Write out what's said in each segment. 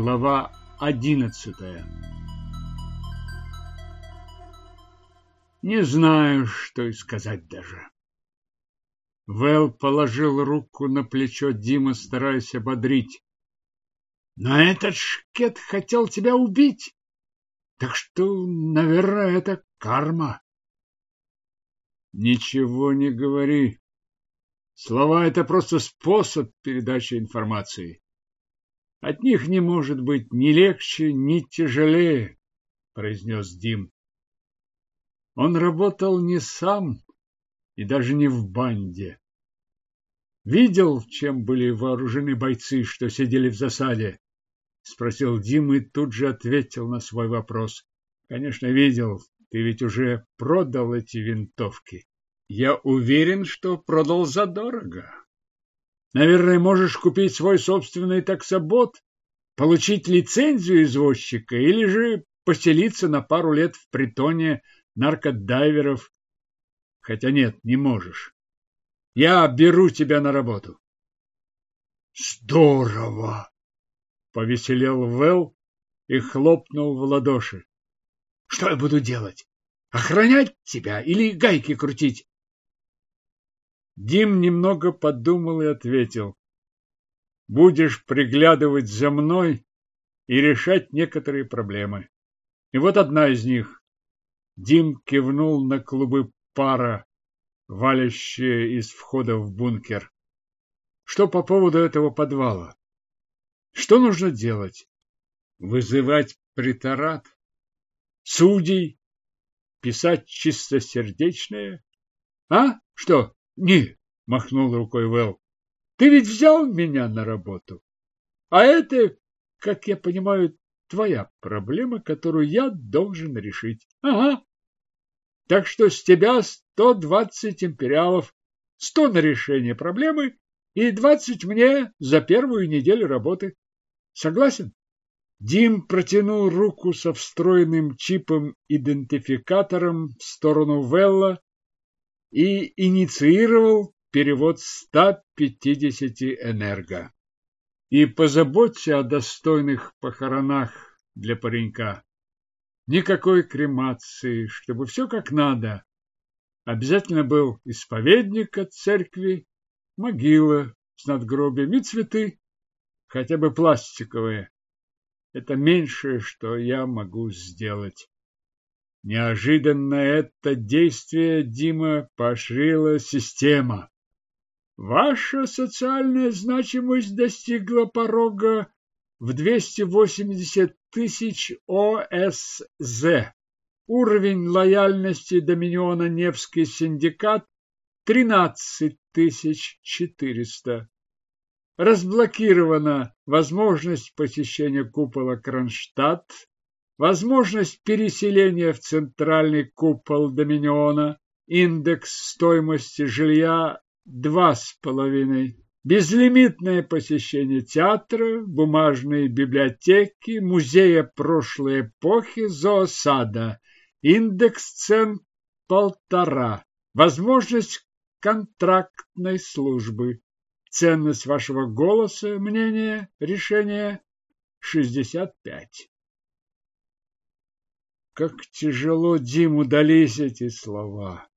Глава одиннадцатая Не знаю, что и сказать даже. Вэл положил руку на плечо Димы, стараясь ободрить. Но этот шкет хотел тебя убить. Так что, наверное, это карма. Ничего не говори. Слова — это просто способ передачи информации. От них не может быть ни легче, ни тяжелее, произнес Дим. Он работал не сам и даже не в банде. Видел, чем были вооружены бойцы, что сидели в засаде? Спросил Дим и тут же ответил на свой вопрос. Конечно, видел. Ты ведь уже продал эти винтовки. Я уверен, что продал задорого. Наверное, можешь купить свой собственный таксобот, получить лицензию извозчика или же поселиться на пару лет в притоне наркодайверов. Хотя нет, не можешь. Я беру тебя на работу. Здорово! Повеселел Вэл и хлопнул в ладоши. Что я буду делать? Охранять тебя или гайки крутить? Дим немного подумал и ответил. Будешь приглядывать за мной и решать некоторые проблемы. И вот одна из них. Дим кивнул на клубы пара, валящие из входа в бункер. Что по поводу этого подвала? Что нужно делать? Вызывать приторат? Судей? Писать чистосердечное? А? Что? Не, махнул рукой Вэл. Ты ведь взял меня на работу. А это, как я понимаю, твоя проблема, которую я должен решить. Ага. Так что с тебя сто двадцать империалов, сто на решение проблемы и двадцать мне за первую неделю работы. Согласен? Дим протянул руку со встроенным чипом-идентификатором в сторону Велла, и инициировал перевод 150 энерго. И позаботься о достойных похоронах для паренька. Никакой кремации, чтобы все как надо. Обязательно был исповедник от церкви, могила с надгробием и цветы, хотя бы пластиковые. Это меньшее, что я могу сделать. Неожиданно это действие Дима поощрила система. Ваша социальная значимость достигла порога в 280 тысяч ОСЗ. Уровень лояльности Доминиона Невский синдикат 13 400. Разблокирована возможность посещения купола Кронштадт возможность переселения в центральный купол Доминиона, индекс стоимости жилья два с половиной, безлимитное посещение театра, бумажной библиотеки, музея прошлой эпохи, зоосада, индекс цен полтора, возможность контрактной службы, ценность вашего голоса, мнения, решения 65. Как тяжело Диму дались эти слова.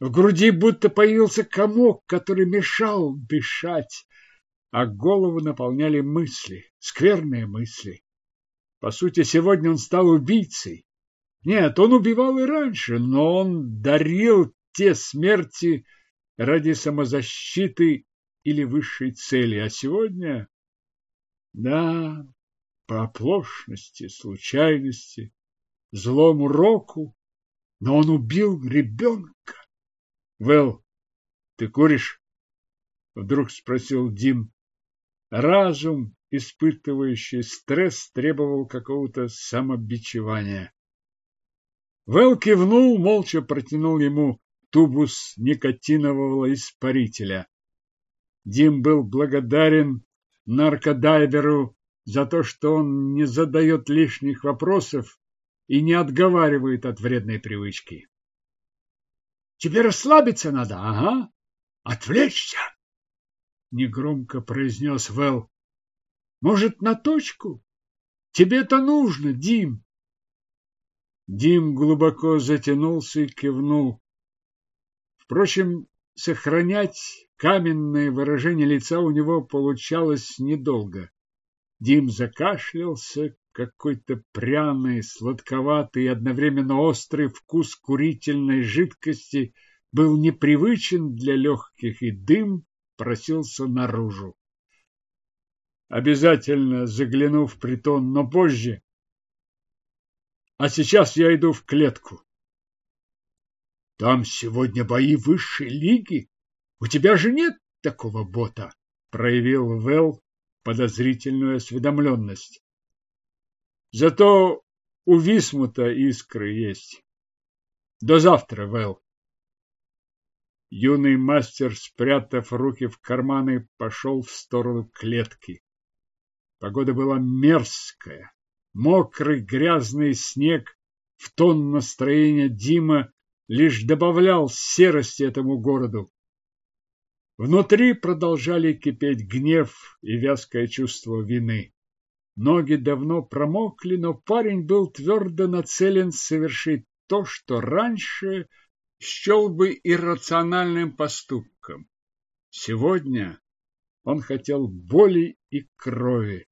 В груди будто появился комок, который мешал дышать, а голову наполняли мысли, скверные мысли. По сути, сегодня он стал убийцей. Нет, он убивал и раньше, но он дарил те смерти ради самозащиты или высшей цели. А сегодня... Да, по оплошности, случайности, злому року, но он убил ребенка. Вэл, ты куришь? Вдруг спросил Дим. Разум, испытывающий стресс, требовал какого-то самобичевания. Вэл кивнул, молча протянул ему тубус никотинового испарителя. Дим был благодарен наркодайверу за то, что он не задает лишних вопросов и не отговаривает от вредной привычки. Тебе расслабиться надо, ага, отвлечься, негромко произнес Вэл. Может, на точку? Тебе-то нужно, Дим. Дим глубоко затянулся и кивнул. Впрочем, сохранять каменное выражение лица у него получалось недолго. Дим закашлялся, какой-то пряный, сладковатый и одновременно острый вкус курительной жидкости был непривычен для легких, и дым просился наружу. Обязательно загляну в притон, но позже. А сейчас я иду в клетку. Там сегодня бои высшей лиги. У тебя же нет такого бота, проявил Вэл подозрительную осведомленность. Зато у Висмута искры есть. До завтра, Вэл. Юный мастер, спрятав руки в карманы, пошел в сторону клетки. Погода была мерзкая. Мокрый грязный снег в тон настроения Дима лишь добавлял серости этому городу. Внутри продолжали кипеть гнев и вязкое чувство вины. Ноги давно промокли, но парень был твердо нацелен совершить то, что раньше счел бы иррациональным поступком. Сегодня он хотел боли и крови,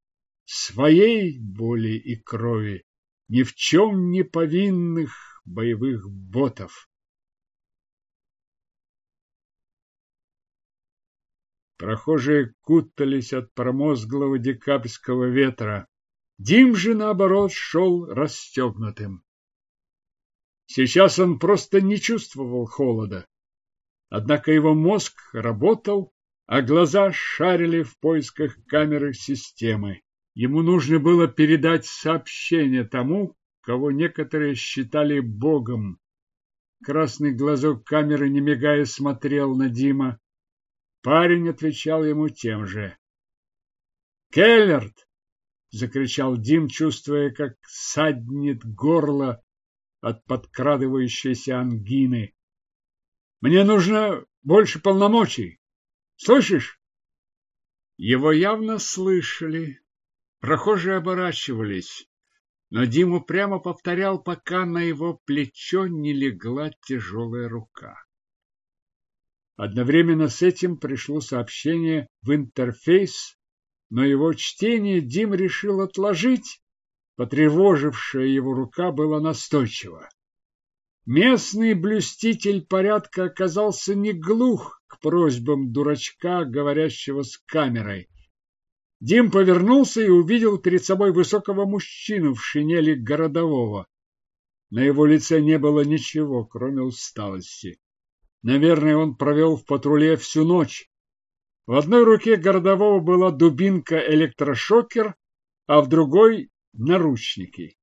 своей боли и крови, ни в чем не повинных боевых ботов. Прохожие кутались от промозглого декабрьского ветра. Дим же, наоборот, шел расстегнутым. Сейчас он просто не чувствовал холода. Однако его мозг работал, а глаза шарили в поисках камеры системы. Ему нужно было передать сообщение тому, кого некоторые считали богом. Красный глазок камеры, не мигая, смотрел на Дима. Парень отвечал ему тем же. «Келлерт!» — закричал Дим, чувствуя, как саднет горло от подкрадывающейся ангины. «Мне нужно больше полномочий. Слышишь?» Его явно слышали. Прохожие оборачивались, но Диму прямо повторял, пока на его плечо не легла тяжелая рука. Одновременно с этим пришло сообщение в интерфейс, но его чтение Дим решил отложить. Потревожившая его рука была настойчива. Местный блюститель порядка оказался не глух к просьбам дурачка, говорящего с камерой. Дим повернулся и увидел перед собой высокого мужчину в шинели городового. На его лице не было ничего, кроме усталости. Наверное, он провел в патруле всю ночь. В одной руке городового была дубинка-электрошокер, а в другой — наручники.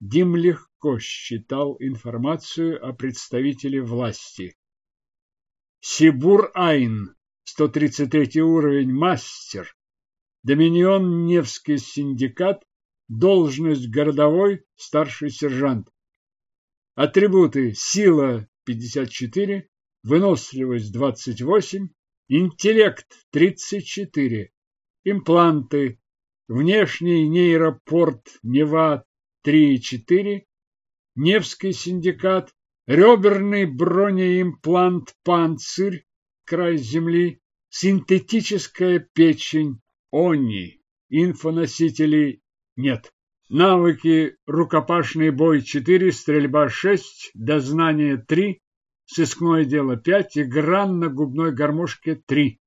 Дим легко считал информацию о представителе власти. Сибур Айн, 133 уровень, мастер. Доминион Невский синдикат, должность городовой, старший сержант. Атрибуты: сила 54, выносливость 28, интеллект 34, импланты, внешний нейропорт Нева 3,4, Невский синдикат, реберный бронеимплант Панцирь, край земли, синтетическая печень, ОНИ, инфоносители нет. Навыки рукопашный бой 4, стрельба 6, дознание 3, сыскное дело пять, игра на губной гармошке три.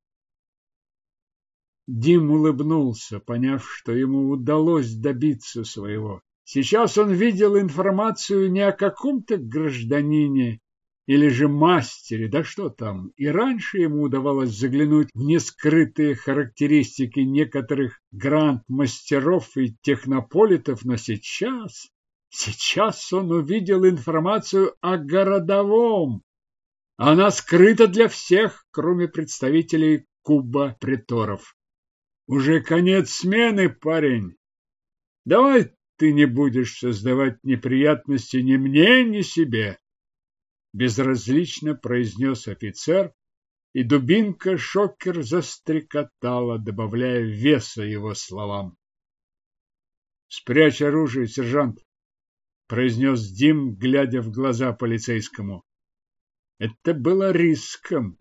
Дим улыбнулся, поняв, что ему удалось добиться своего. Сейчас он видел информацию не о каком-то гражданине или же мастере, да что там. И раньше ему удавалось заглянуть в нескрытые характеристики некоторых гранд-мастеров и технополитов, но сейчас, сейчас он увидел информацию о городовом, она скрыта для всех, кроме представителей Куба Приторов. Уже конец смены, парень. Давай ты не будешь создавать неприятности ни мне, ни себе. Безразлично произнес офицер, и дубинка шокер застрекотала, добавляя веса его словам. Спрячь оружие, сержант, произнес Дим, глядя в глаза полицейскому. Это было риском.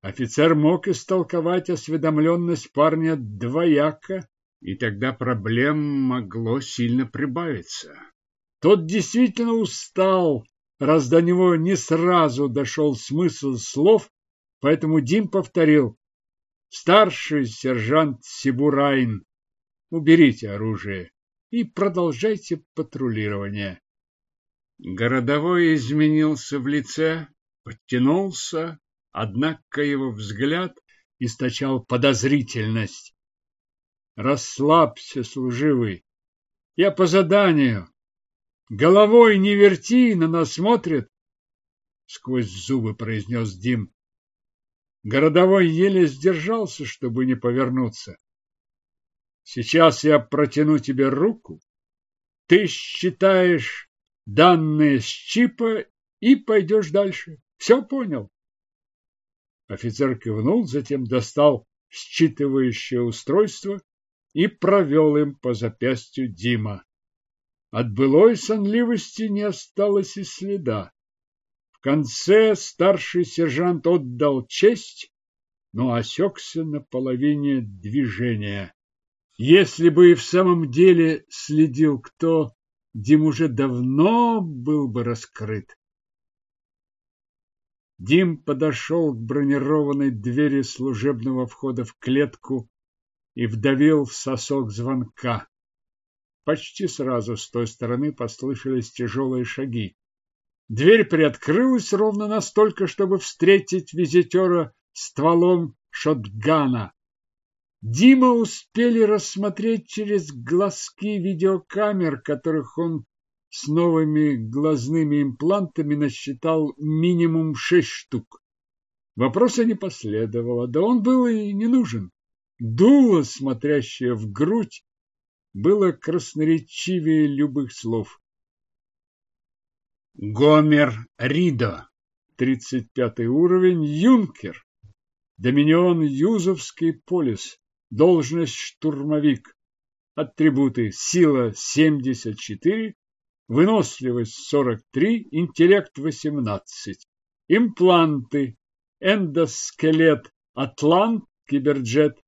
Офицер мог истолковать осведомленность парня двояко, и тогда проблем могло сильно прибавиться. Тот действительно устал, раз до него не сразу дошел смысл слов, поэтому Дим повторил. Старший сержант Сибурайн, уберите оружие и продолжайте патрулирование. Городовой изменился в лице, подтянулся, однако его взгляд источал подозрительность. Расслабься, служивый. Я по заданию. Головой не верти, на нас смотрят. Сквозь зубы произнес Дим. Городовой еле сдержался, чтобы не повернуться. Сейчас я протяну тебе руку. Ты считаешь данные с чипа и пойдешь дальше. Все понял? Офицер кивнул, затем достал считывающее устройство и провел им по запястью Дима. От былой сонливости не осталось и следа. В конце старший сержант отдал честь, но осекся на половине движения. Если бы и в самом деле следил кто, Дим уже давно был бы раскрыт. Дим подошел к бронированной двери служебного входа в клетку и вдавил в сосок звонка. Почти сразу с той стороны послышались тяжелые шаги. Дверь приоткрылась ровно настолько, чтобы встретить визитера стволом шотгана. Дима успели рассмотреть через глазки видеокамер, которых он с новыми глазными имплантами насчитал минимум шесть штук. Вопроса не последовало, да он был и не нужен. Дуло, смотрящее в грудь, было красноречивее любых слов. Гомер Ридо, 35 уровень, юнкер, доминион Юзовский полис, должность штурмовик, атрибуты сила 74, выносливость 43, интеллект 18, импланты, эндоскелет Атлант, киберджет,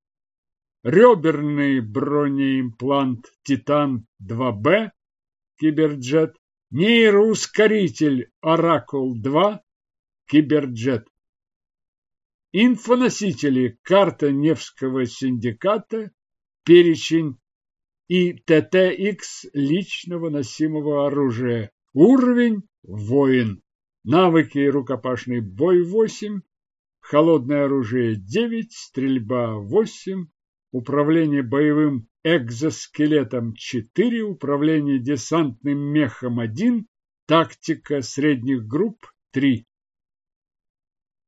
реберный бронеимплант Титан 2Б, киберджет, нейроускоритель Оракул 2, киберджет. Инфоносители карта Невского синдиката, перечень и ТТХ личного носимого оружия. Уровень воин. Навыки рукопашный бой 8, холодное оружие 9, стрельба 8, управление боевым экзоскелетом 4, управление десантным мехом 1, тактика средних групп 3.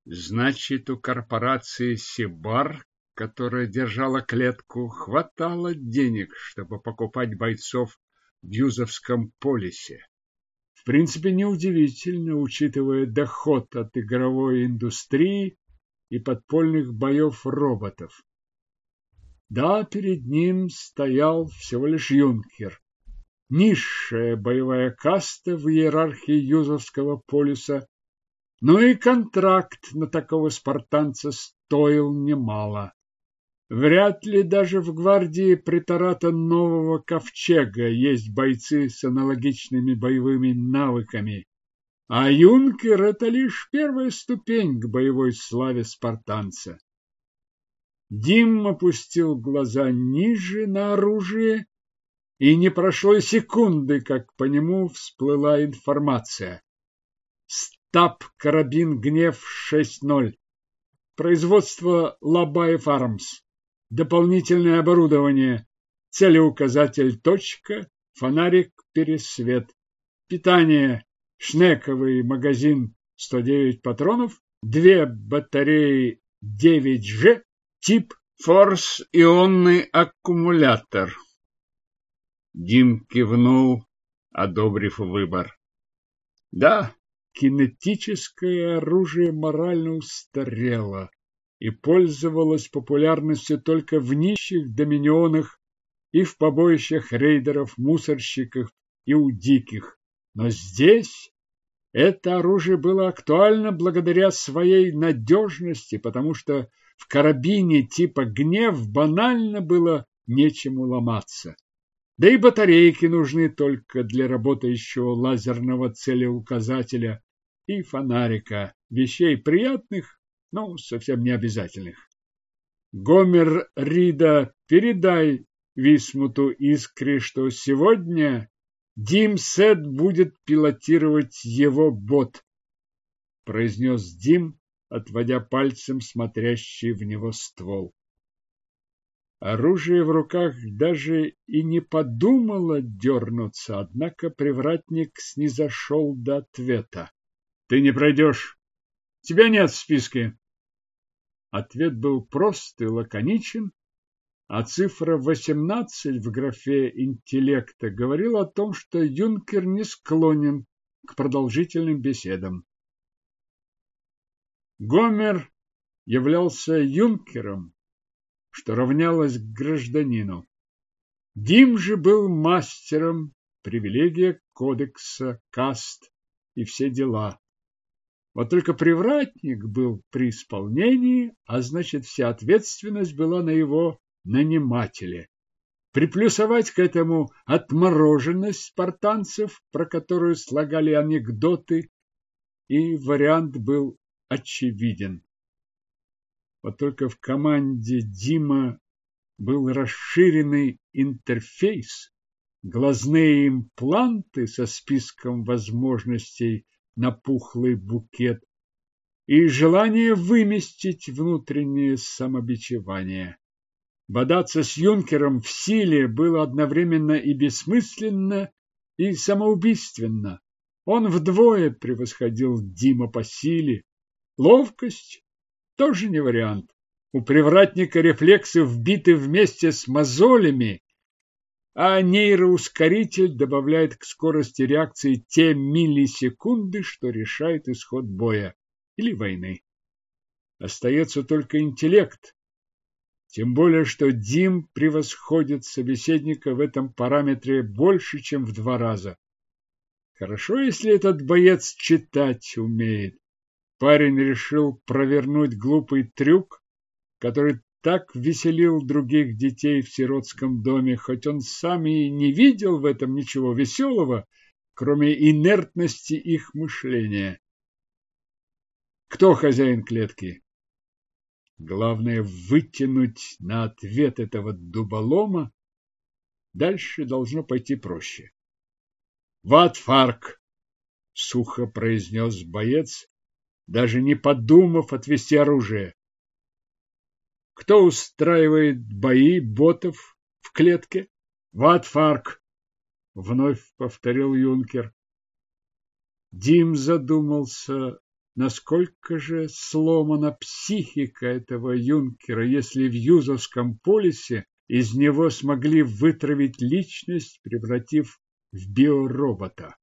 Значит, у корпорации Сибар, которая держала клетку, хватало денег, чтобы покупать бойцов в Юзовском полисе. В принципе, неудивительно, учитывая доход от игровой индустрии и подпольных боев роботов. Да, перед ним стоял всего лишь юнкер, низшая боевая каста в иерархии Юзовского полюса, но и контракт на такого спартанца стоил немало. Вряд ли даже в гвардии препарата нового ковчега есть бойцы с аналогичными боевыми навыками. А юнкер – это лишь первая ступень к боевой славе спартанца. Дим опустил глаза ниже на оружие, и не прошло секунды, как по нему всплыла информация. Стаб карабин «Гнев 6.0». Производство Лабаев Армс. Дополнительное оборудование. Целеуказатель точка, фонарик пересвет. Питание. Шнековый магазин 109 патронов. Две батареи 9G. Тип форс ионный аккумулятор. Дим кивнул, одобрив выбор. Да, кинетическое оружие морально устарело и пользовалось популярностью только в нищих доминионах и в побоищах рейдеров, мусорщиков и у диких. Но здесь это оружие было актуально благодаря своей надежности, потому что в карабине типа «Гнев» банально было нечему ломаться. Да и батарейки нужны только для работающего лазерного целеуказателя и фонарика, вещей приятных, но совсем не обязательных. Гомер Рида, передай Висмуту Искре, что сегодня Дим Сет будет пилотировать его бот, произнес Дим, отводя пальцем смотрящий в него ствол. Оружие в руках даже и не подумало дернуться, однако привратник снизошел до ответа. — Ты не пройдешь. Тебя нет в списке. Ответ был прост и лаконичен, а цифра 18 в графе интеллекта говорила о том, что юнкер не склонен к продолжительным беседам. Гомер являлся юнкером, что равнялось гражданину. Дим же был мастером, привилегия кодекса, каст и все дела. Вот только привратник был при исполнении, а значит, вся ответственность была на его нанимателе. Приплюсовать к этому отмороженность спартанцев, про которую слагали анекдоты, и вариант был очевиден. Вот только в команде Дима был расширенный интерфейс, глазные импланты со списком возможностей на пухлый букет и желание выместить внутреннее самобичевание. Бодаться с юнкером в силе было одновременно и бессмысленно, и самоубийственно. Он вдвое превосходил Дима по силе. Ловкость тоже не вариант. У привратника рефлексы вбиты вместе с мозолями, а нейроускоритель добавляет к скорости реакции те миллисекунды, что решает исход боя или войны. Остается только интеллект. Тем более, что Дим превосходит собеседника в этом параметре больше, чем в два раза. Хорошо, если этот боец читать умеет. Парень решил провернуть глупый трюк, который так веселил других детей в сиротском доме, хоть он сам и не видел в этом ничего веселого, кроме инертности их мышления. Кто хозяин клетки? Главное вытянуть на ответ этого дуболома. Дальше должно пойти проще. «Ватфарк!» — сухо произнес боец, даже не подумав отвести оружие. Кто устраивает бои ботов в клетке? Ватфарк, вновь повторил юнкер. Дим задумался, насколько же сломана психика этого юнкера, если в Юзовском полисе из него смогли вытравить личность, превратив в биоробота.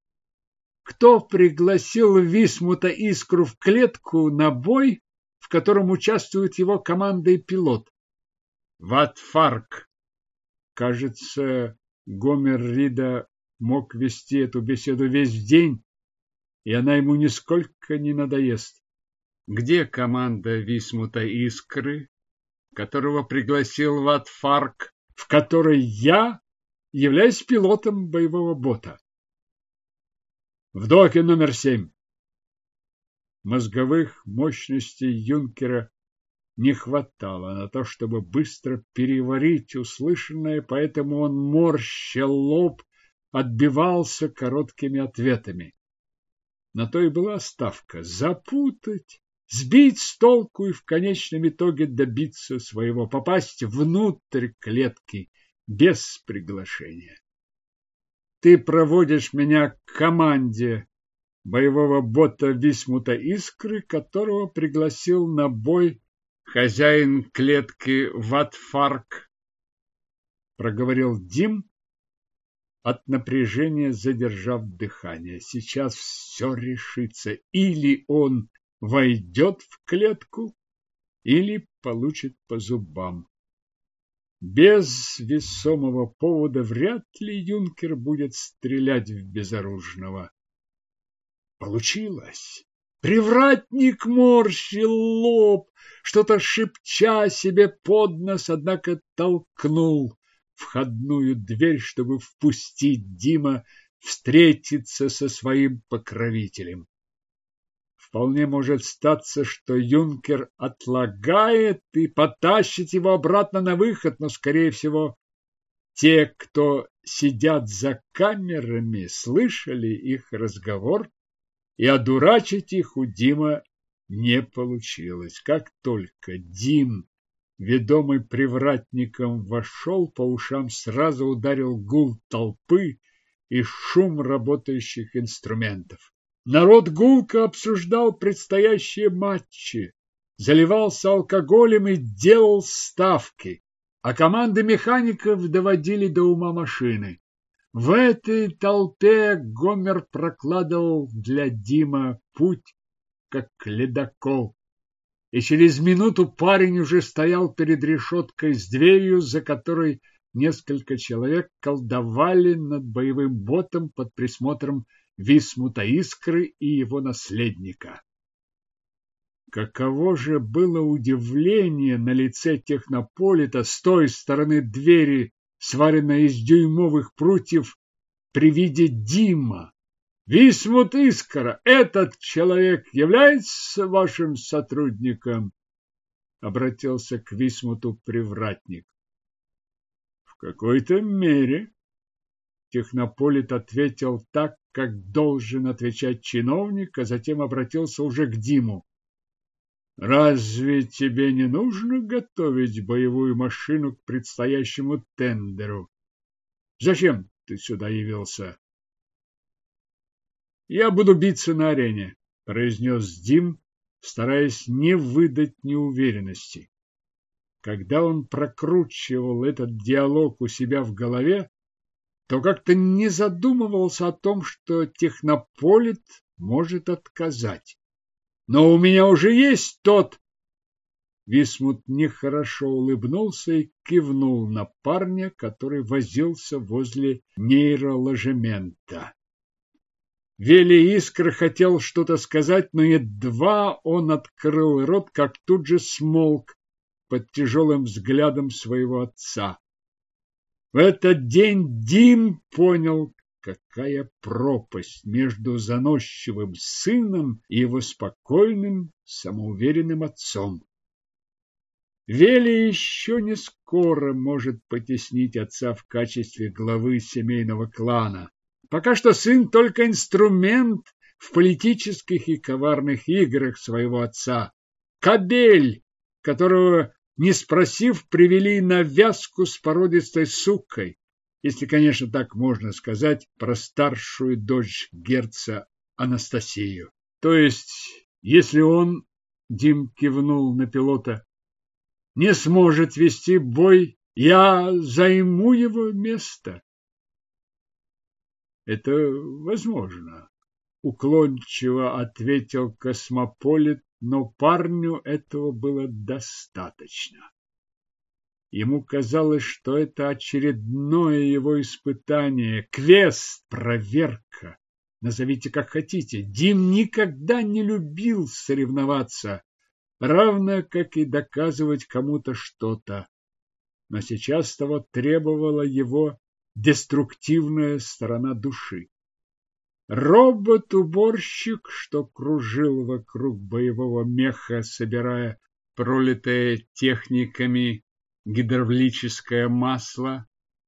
Кто пригласил Висмута Искру в клетку на бой, в котором участвует его команда и пилот? Ватфарк. Кажется, Гомер Рида мог вести эту беседу весь день, и она ему нисколько не надоест. Где команда Висмута Искры, которого пригласил Ватфарк, в которой я являюсь пилотом боевого бота? В доке номер семь. Мозговых мощностей юнкера не хватало на то, чтобы быстро переварить услышанное, поэтому он морщил лоб, отбивался короткими ответами. На то и была ставка — запутать, сбить с толку и в конечном итоге добиться своего, попасть внутрь клетки без приглашения. Ты проводишь меня к команде боевого бота Висмута Искры, которого пригласил на бой хозяин клетки Ватфарк, проговорил Дим, от напряжения задержав дыхание. Сейчас все решится. Или он войдет в клетку, или получит по зубам. Без весомого повода вряд ли юнкер будет стрелять в безоружного. Получилось. Привратник морщил лоб, что-то шепча себе под нос, однако толкнул входную дверь, чтобы впустить Дима встретиться со своим покровителем. Вполне может статься, что юнкер отлагает и потащит его обратно на выход, но, скорее всего, те, кто сидят за камерами, слышали их разговор, и одурачить их у Дима не получилось. Как только Дим, ведомый привратником, вошел, по ушам сразу ударил гул толпы и шум работающих инструментов. Народ гулко обсуждал предстоящие матчи, заливался алкоголем и делал ставки, а команды механиков доводили до ума машины. В этой толпе Гомер прокладывал для Дима путь, как ледокол. И через минуту парень уже стоял перед решеткой с дверью, за которой несколько человек колдовали над боевым ботом под присмотром Висмута Искры и его наследника. Каково же было удивление на лице технополита с той стороны двери, сваренной из дюймовых прутьев, при виде Дима. Висмут Искра, этот человек является вашим сотрудником? Обратился к Висмуту привратник. В какой-то мере. Технополит ответил так, как должен отвечать чиновник, а затем обратился уже к Диму. Разве тебе не нужно готовить боевую машину к предстоящему тендеру? Зачем ты сюда явился? Я буду биться на арене, произнес Дим, стараясь не выдать неуверенности. Когда он прокручивал этот диалог у себя в голове, то как-то не задумывался о том, что технополит может отказать. Но у меня уже есть тот. Висмут нехорошо улыбнулся и кивнул на парня, который возился возле нейроложемента. Вели Искр хотел что-то сказать, но едва он открыл рот, как тут же смолк под тяжелым взглядом своего отца. В этот день Дим понял, какая пропасть между заносчивым сыном и его спокойным, самоуверенным отцом. Вели еще не скоро может потеснить отца в качестве главы семейного клана. Пока что сын только инструмент в политических и коварных играх своего отца. Кабель, которого не спросив, привели на вязку с породистой сукой, если, конечно, так можно сказать про старшую дочь герца Анастасию. То есть, если он, Дим кивнул на пилота, не сможет вести бой, я займу его место. Это возможно, уклончиво ответил космополит но парню этого было достаточно. Ему казалось, что это очередное его испытание, квест, проверка. Назовите как хотите. Дим никогда не любил соревноваться, равно как и доказывать кому-то что-то. Но сейчас того требовала его деструктивная сторона души. Робот-уборщик, что кружил вокруг боевого меха, собирая пролитое техниками гидравлическое масло,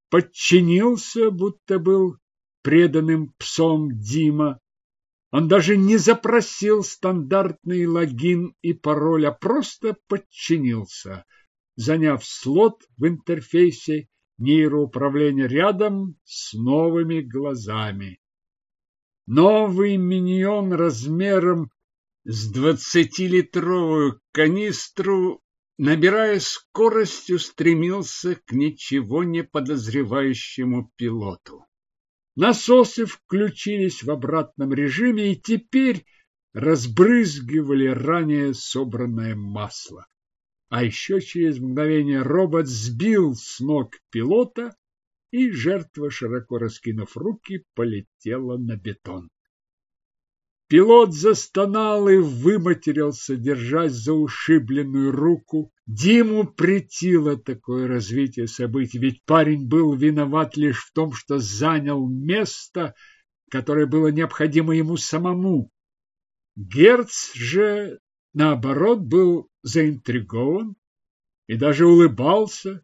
подчинился, будто был преданным псом Дима. Он даже не запросил стандартный логин и пароль, а просто подчинился, заняв слот в интерфейсе нейроуправления рядом с новыми глазами. Новый миньон размером с двадцатилитровую канистру, набирая скоростью, стремился к ничего не подозревающему пилоту. Насосы включились в обратном режиме и теперь разбрызгивали ранее собранное масло. а еще через мгновение робот сбил с ног пилота, и жертва, широко раскинув руки, полетела на бетон. Пилот застонал и выматерился, держась за ушибленную руку. Диму притило такое развитие событий, ведь парень был виноват лишь в том, что занял место, которое было необходимо ему самому. Герц же, наоборот, был заинтригован и даже улыбался.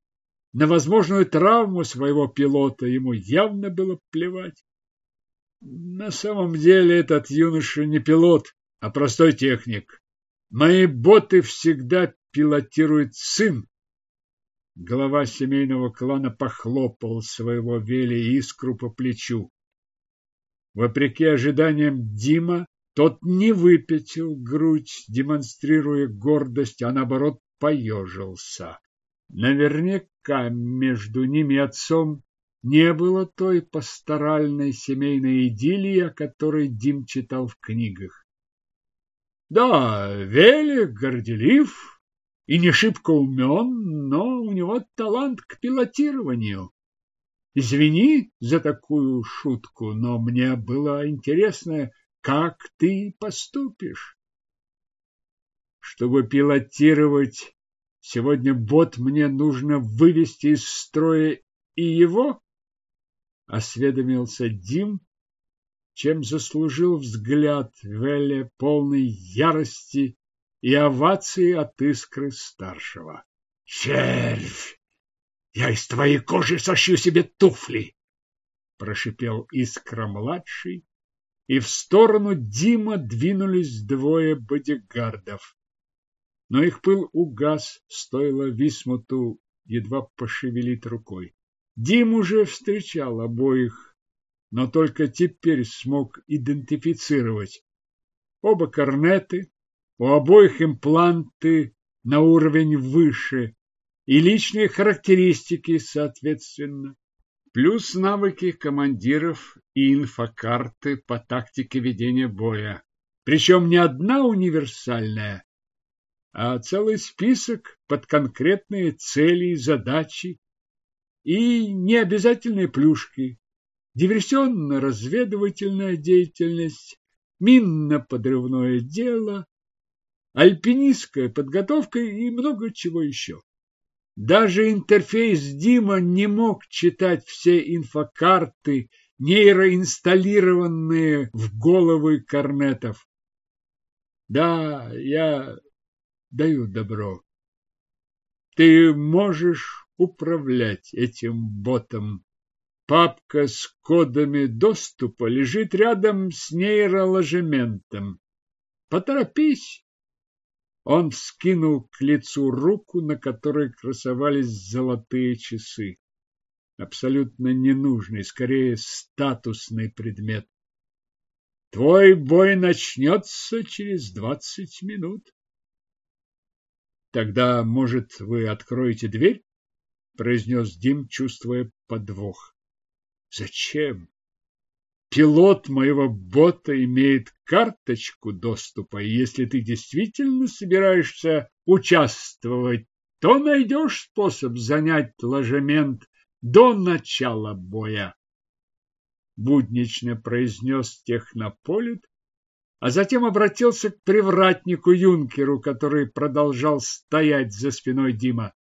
На возможную травму своего пилота ему явно было плевать. На самом деле этот юноша не пилот, а простой техник. Мои боты всегда пилотирует сын. Глава семейного клана похлопал своего Вели искру по плечу. Вопреки ожиданиям Дима, тот не выпятил грудь, демонстрируя гордость, а наоборот поежился. Наверняка между ними отцом не было той пасторальной семейной идиллии, о которой Дим читал в книгах. Да, Велик горделив и не шибко умен, но у него талант к пилотированию. Извини за такую шутку, но мне было интересно, как ты поступишь. Чтобы пилотировать сегодня бот, мне нужно вывести из строя и его? Осведомился Дим, чем заслужил взгляд Велле полной ярости и овации от искры старшего. «Червь! Я из твоей кожи сошью себе туфли!» Прошипел искра-младший, и в сторону Дима двинулись двое бодигардов. Но их пыл угас, стоило Висмуту едва пошевелить рукой. Дим уже встречал обоих, но только теперь смог идентифицировать. Оба корнеты, у обоих импланты на уровень выше и личные характеристики соответственно, плюс навыки командиров и инфокарты по тактике ведения боя. Причем не одна универсальная, а целый список под конкретные цели и задачи и необязательные плюшки, диверсионно-разведывательная деятельность, минно-подрывное дело, альпинистская подготовка и много чего еще. Даже интерфейс Дима не мог читать все инфокарты, нейроинсталлированные в головы корнетов. Да, я даю добро. Ты можешь управлять этим ботом. Папка с кодами доступа лежит рядом с нейроложементом. Поторопись. Он вскинул к лицу руку, на которой красовались золотые часы. Абсолютно ненужный, скорее статусный предмет. Твой бой начнется через двадцать минут. Тогда, может, вы откроете дверь? Произнес Дим, чувствуя подвох. Зачем? Пилот моего бота имеет карточку доступа, и если ты действительно собираешься участвовать, то найдешь способ занять ложемент до начала боя. Буднично произнес технополит, а затем обратился к привратнику Юнкеру, который продолжал стоять за спиной Дима.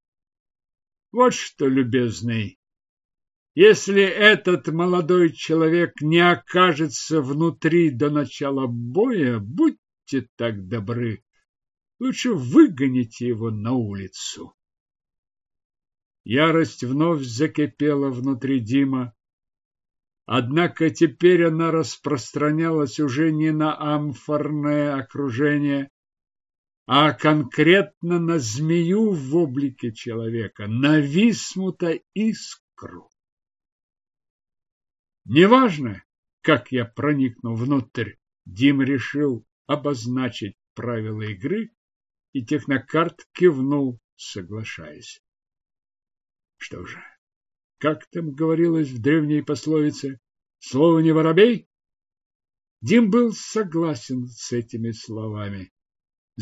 Вот что, любезный, если этот молодой человек не окажется внутри до начала боя, будьте так добры, лучше выгоните его на улицу. Ярость вновь закипела внутри Дима, однако теперь она распространялась уже не на амфорное окружение, а конкретно на змею в облике человека, на висмута искру. Неважно, как я проникну внутрь, Дим решил обозначить правила игры, и технокарт кивнул, соглашаясь. Что же, как там говорилось в древней пословице, слово не воробей? Дим был согласен с этими словами.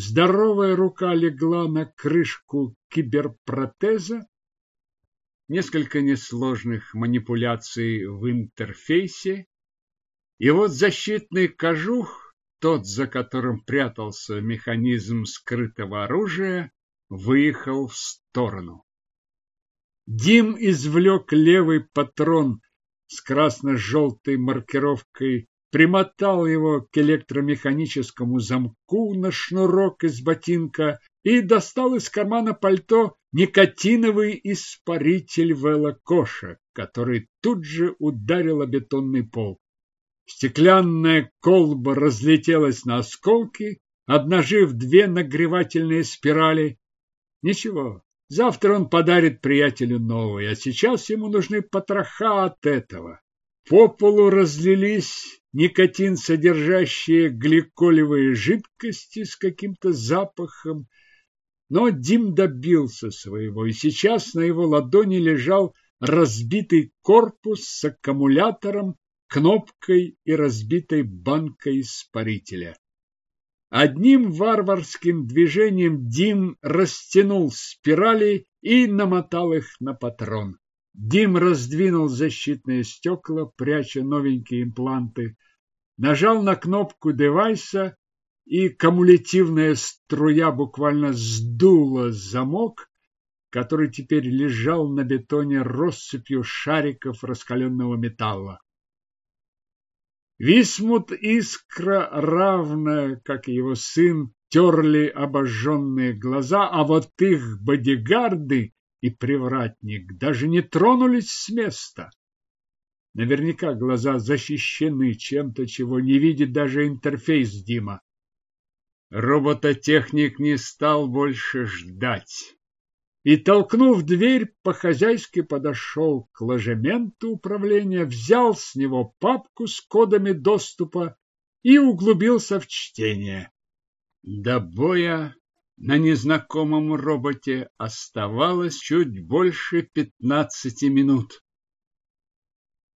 Здоровая рука легла на крышку киберпротеза, несколько несложных манипуляций в интерфейсе, и вот защитный кожух, тот, за которым прятался механизм скрытого оружия, выехал в сторону. Дим извлек левый патрон с красно-желтой маркировкой, примотал его к электромеханическому замку на шнурок из ботинка и достал из кармана пальто никотиновый испаритель Велокоша, который тут же ударил о бетонный пол. Стеклянная колба разлетелась на осколки, обнажив две нагревательные спирали. Ничего, завтра он подарит приятелю новый, а сейчас ему нужны потроха от этого. По полу разлились никотин содержащие гликолевые жидкости с каким-то запахом, но Дим добился своего, и сейчас на его ладони лежал разбитый корпус с аккумулятором, кнопкой и разбитой банкой испарителя. Одним варварским движением Дим растянул спирали и намотал их на патрон. Дим раздвинул защитные стекла, пряча новенькие импланты, нажал на кнопку девайса, и кумулятивная струя буквально сдула замок, который теперь лежал на бетоне россыпью шариков раскаленного металла. Висмут искра, равная, как и его сын, терли обожженные глаза, а вот их бодигарды и привратник даже не тронулись с места. Наверняка глаза защищены чем-то, чего не видит даже интерфейс Дима. Робототехник не стал больше ждать и, толкнув дверь, по-хозяйски подошел к ложементу управления, взял с него папку с кодами доступа и углубился в чтение. До боя на незнакомом роботе оставалось чуть больше пятнадцати минут.